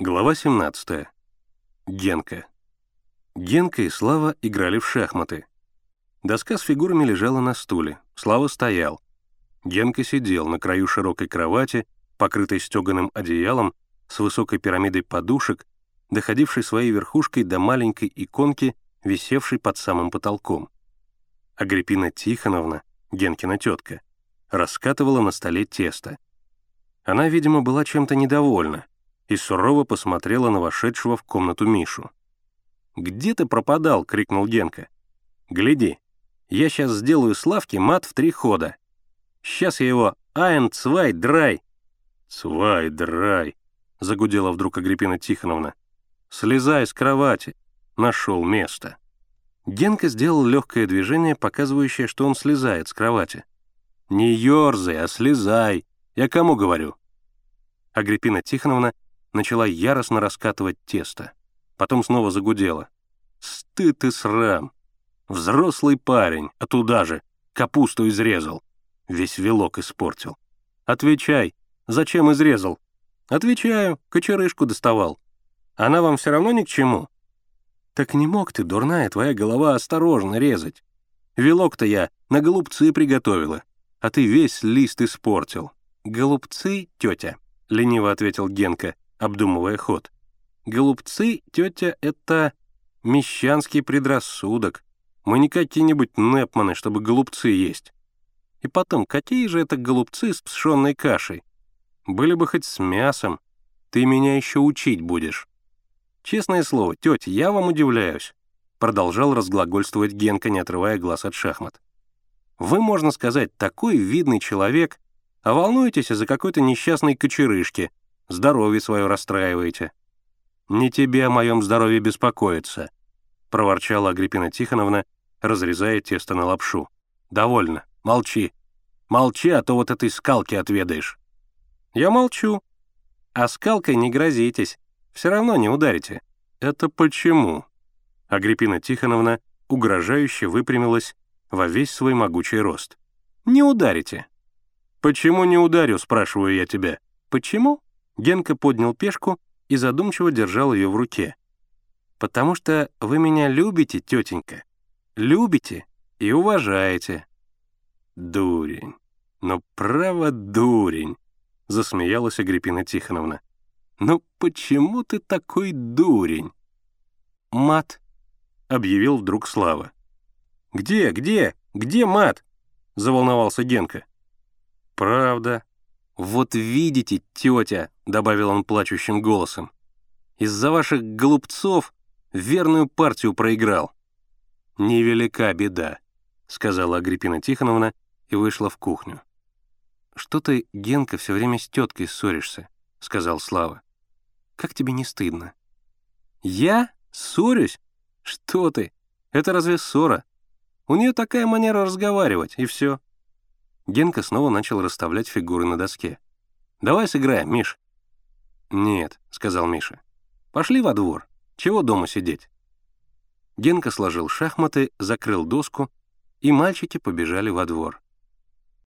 Глава 17. Генка. Генка и Слава играли в шахматы. Доска с фигурами лежала на стуле. Слава стоял. Генка сидел на краю широкой кровати, покрытой стеганым одеялом, с высокой пирамидой подушек, доходившей своей верхушкой до маленькой иконки, висевшей под самым потолком. Агриппина Тихоновна, Генкина тетка, раскатывала на столе тесто. Она, видимо, была чем-то недовольна и сурово посмотрела на вошедшего в комнату Мишу. «Где ты пропадал?» — крикнул Генка. «Гляди, я сейчас сделаю Славке мат в три хода. Сейчас я его «Айн, цвай, драй!» «Цвай, драй!» — загудела вдруг Агриппина Тихоновна. «Слезай с кровати!» Нашел место. Генка сделал легкое движение, показывающее, что он слезает с кровати. «Не ерзай, а слезай! Я кому говорю?» Агриппина Тихоновна начала яростно раскатывать тесто. Потом снова загудела. «Стыд и срам! Взрослый парень, а туда же капусту изрезал. Весь вилок испортил. Отвечай, зачем изрезал? Отвечаю, кочерышку доставал. Она вам все равно ни к чему? Так не мог ты, дурная твоя голова, осторожно резать. Вилок-то я на голубцы приготовила, а ты весь лист испортил. Голубцы, тетя, — лениво ответил Генка, обдумывая ход. Голубцы, тетя, это мещанский предрассудок. Мы не какие-нибудь непманы, чтобы голубцы есть. И потом, какие же это голубцы с пшенной кашей? Были бы хоть с мясом. Ты меня еще учить будешь. Честное слово, тетя, я вам удивляюсь. Продолжал разглагольствовать Генка, не отрывая глаз от шахмат. Вы, можно сказать, такой видный человек, а волнуетесь из-за какой-то несчастной кочерышки, здоровье свое расстраиваете. «Не тебе о моем здоровье беспокоиться», — проворчала Агриппина Тихоновна, разрезая тесто на лапшу. «Довольно. Молчи. Молчи, а то вот этой скалки отведаешь». «Я молчу. А скалкой не грозитесь. Все равно не ударите». «Это почему?» Агриппина Тихоновна угрожающе выпрямилась во весь свой могучий рост. «Не ударите». «Почему не ударю?» — спрашиваю я тебя. «Почему?» Генка поднял пешку и задумчиво держал ее в руке. «Потому что вы меня любите, тетенька. Любите и уважаете». «Дурень. Ну, право, дурень», — засмеялась Агриппина Тихоновна. «Ну почему ты такой дурень?» «Мат», — объявил вдруг Слава. «Где, где, где мат?» — заволновался Генка. «Правда», «Вот видите, тетя», — добавил он плачущим голосом, «из-за ваших голубцов верную партию проиграл». «Невелика беда», — сказала Агриппина Тихоновна и вышла в кухню. «Что ты, Генка, все время с теткой ссоришься?» — сказал Слава. «Как тебе не стыдно?» «Я? Ссорюсь? Что ты? Это разве ссора? У нее такая манера разговаривать, и все. Генка снова начал расставлять фигуры на доске. «Давай сыграем, Миш». «Нет», — сказал Миша. «Пошли во двор. Чего дома сидеть?» Генка сложил шахматы, закрыл доску, и мальчики побежали во двор.